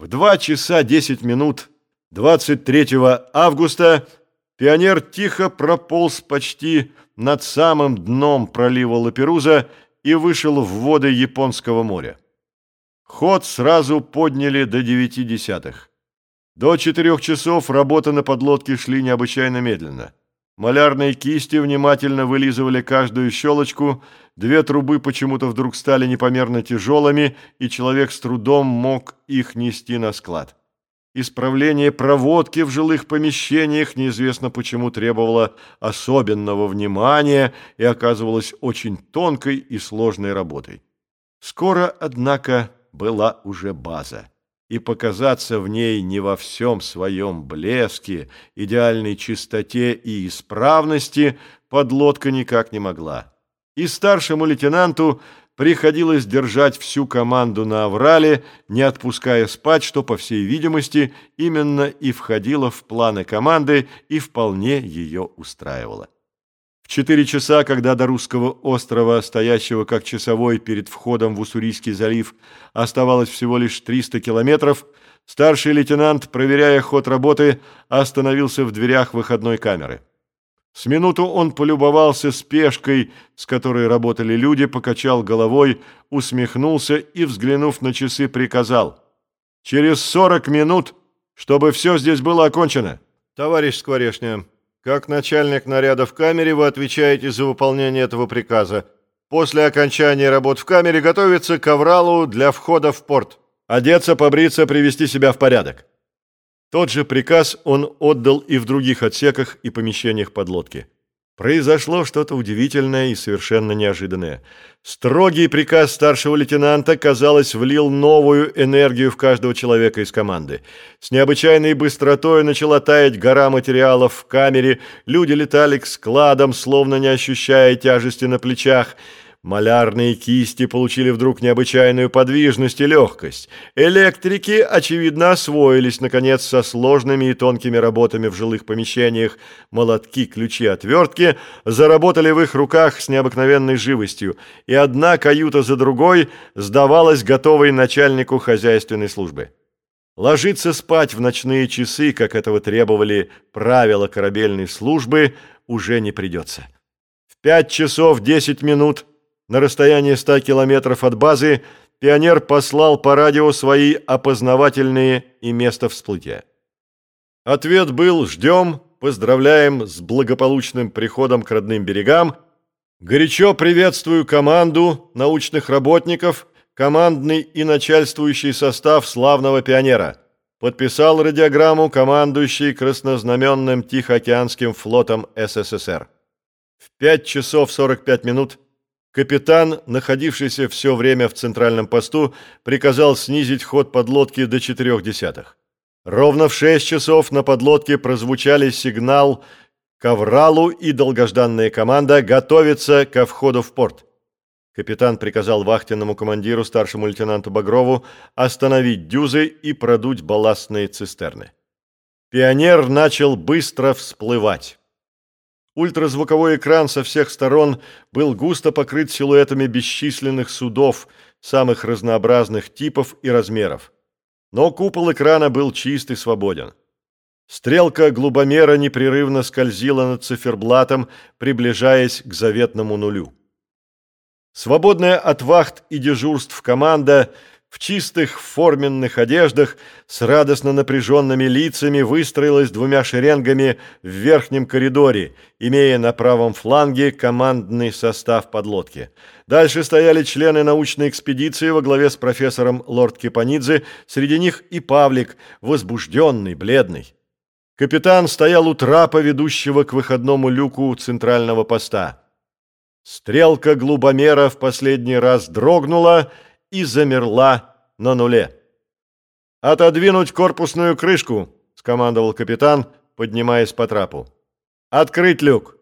В 2 часа 10 минут 23 августа пионер тихо прополз почти над самым дном пролива Лаперуза и вышел в воды Японского моря. Ход сразу подняли до девяти десятых. До четырех часов работы на подлодке шли необычайно медленно. Малярные кисти внимательно вылизывали каждую щелочку, две трубы почему-то вдруг стали непомерно тяжелыми, и человек с трудом мог их нести на склад. Исправление проводки в жилых помещениях неизвестно почему требовало особенного внимания и оказывалось очень тонкой и сложной работой. Скоро, однако, была уже база и показаться в ней не во всем своем блеске, идеальной чистоте и исправности подлодка никак не могла. И старшему лейтенанту приходилось держать всю команду на аврале, не отпуская спать, что, по всей видимости, именно и входило в планы команды и вполне ее устраивало четыре часа, когда до русского острова, стоящего как часовой перед входом в Уссурийский залив, оставалось всего лишь 300 километров, старший лейтенант, проверяя ход работы, остановился в дверях выходной камеры. С минуту он полюбовался спешкой, с которой работали люди, покачал головой, усмехнулся и, взглянув на часы, приказал «Через сорок минут, чтобы все здесь было окончено». «Товарищ Скворешня, как начальник наряда в камере вы отвечаете за выполнение этого приказа. После окончания работ в камере готовиться к авралу для входа в порт. Одеться, побриться, привести себя в порядок. Тот же приказ он отдал и в других отсеках и помещениях подлодки. Произошло что-то удивительное и совершенно неожиданное. Строгий приказ старшего лейтенанта, казалось, влил новую энергию в каждого человека из команды. С необычайной быстротой начала таять гора материалов в камере, люди летали к складам, словно не ощущая тяжести на плечах – Малярные кисти получили вдруг необычайную подвижность и легкость. Электрики, очевидно, освоились, наконец, со сложными и тонкими работами в жилых помещениях. Молотки, ключи, отвертки заработали в их руках с необыкновенной живостью, и одна каюта за другой сдавалась готовой начальнику хозяйственной службы. Ложиться спать в ночные часы, как этого требовали правила корабельной службы, уже не придется. В пять часов десять минут – на расстоянии 100 километров от базы пионер послал по радио свои опознавательные и место всплытия. Ответ был «Ждем, поздравляем с благополучным приходом к родным берегам, горячо приветствую команду научных работников, командный и начальствующий состав славного пионера». Подписал радиограмму командующий краснознаменным Тихоокеанским флотом СССР. В 5 часов 45 минут Капитан, находившийся все время в центральном посту, приказал снизить ход подлодки до четырех десятых. Ровно в шесть часов на подлодке прозвучали сигнал к Авралу и долгожданная команда готовится ко входу в порт. Капитан приказал вахтенному командиру, старшему лейтенанту Багрову, остановить дюзы и продуть балластные цистерны. Пионер начал быстро всплывать. Ультразвуковой экран со всех сторон был густо покрыт силуэтами бесчисленных судов самых разнообразных типов и размеров. Но купол экрана был чист и свободен. Стрелка глубомера непрерывно скользила над циферблатом, приближаясь к заветному нулю. Свободная от вахт и дежурств команда – в чистых форменных одеждах с радостно напряженными лицами выстроилась двумя шеренгами в верхнем коридоре, имея на правом фланге командный состав подлодки. Дальше стояли члены научной экспедиции во главе с профессором Лорд Кипанидзе, среди них и Павлик, возбужденный, бледный. Капитан стоял у трапа, ведущего к выходному люку центрального поста. Стрелка глубомера в последний раз дрогнула — и замерла на нуле. «Отодвинуть корпусную крышку!» – скомандовал капитан, поднимаясь по трапу. «Открыть люк!»